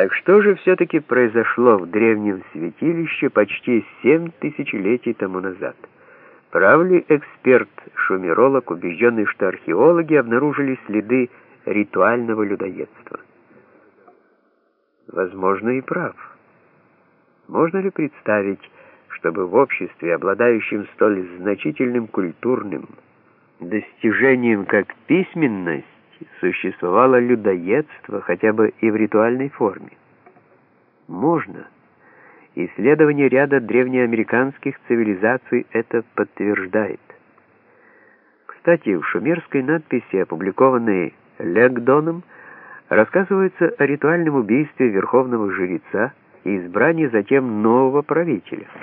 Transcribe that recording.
Так что же все-таки произошло в древнем святилище почти семь тысячелетий тому назад? Прав ли эксперт-шумеролог, убежденный, что археологи обнаружили следы ритуального людоедства? Возможно, и прав. Можно ли представить, чтобы в обществе, обладающем столь значительным культурным достижением, как письменность, существовало людоедство хотя бы и в ритуальной форме? Можно. Исследование ряда древнеамериканских цивилизаций это подтверждает. Кстати, в шумерской надписи, опубликованной Легдоном, рассказывается о ритуальном убийстве верховного жреца и избрании затем нового правителя –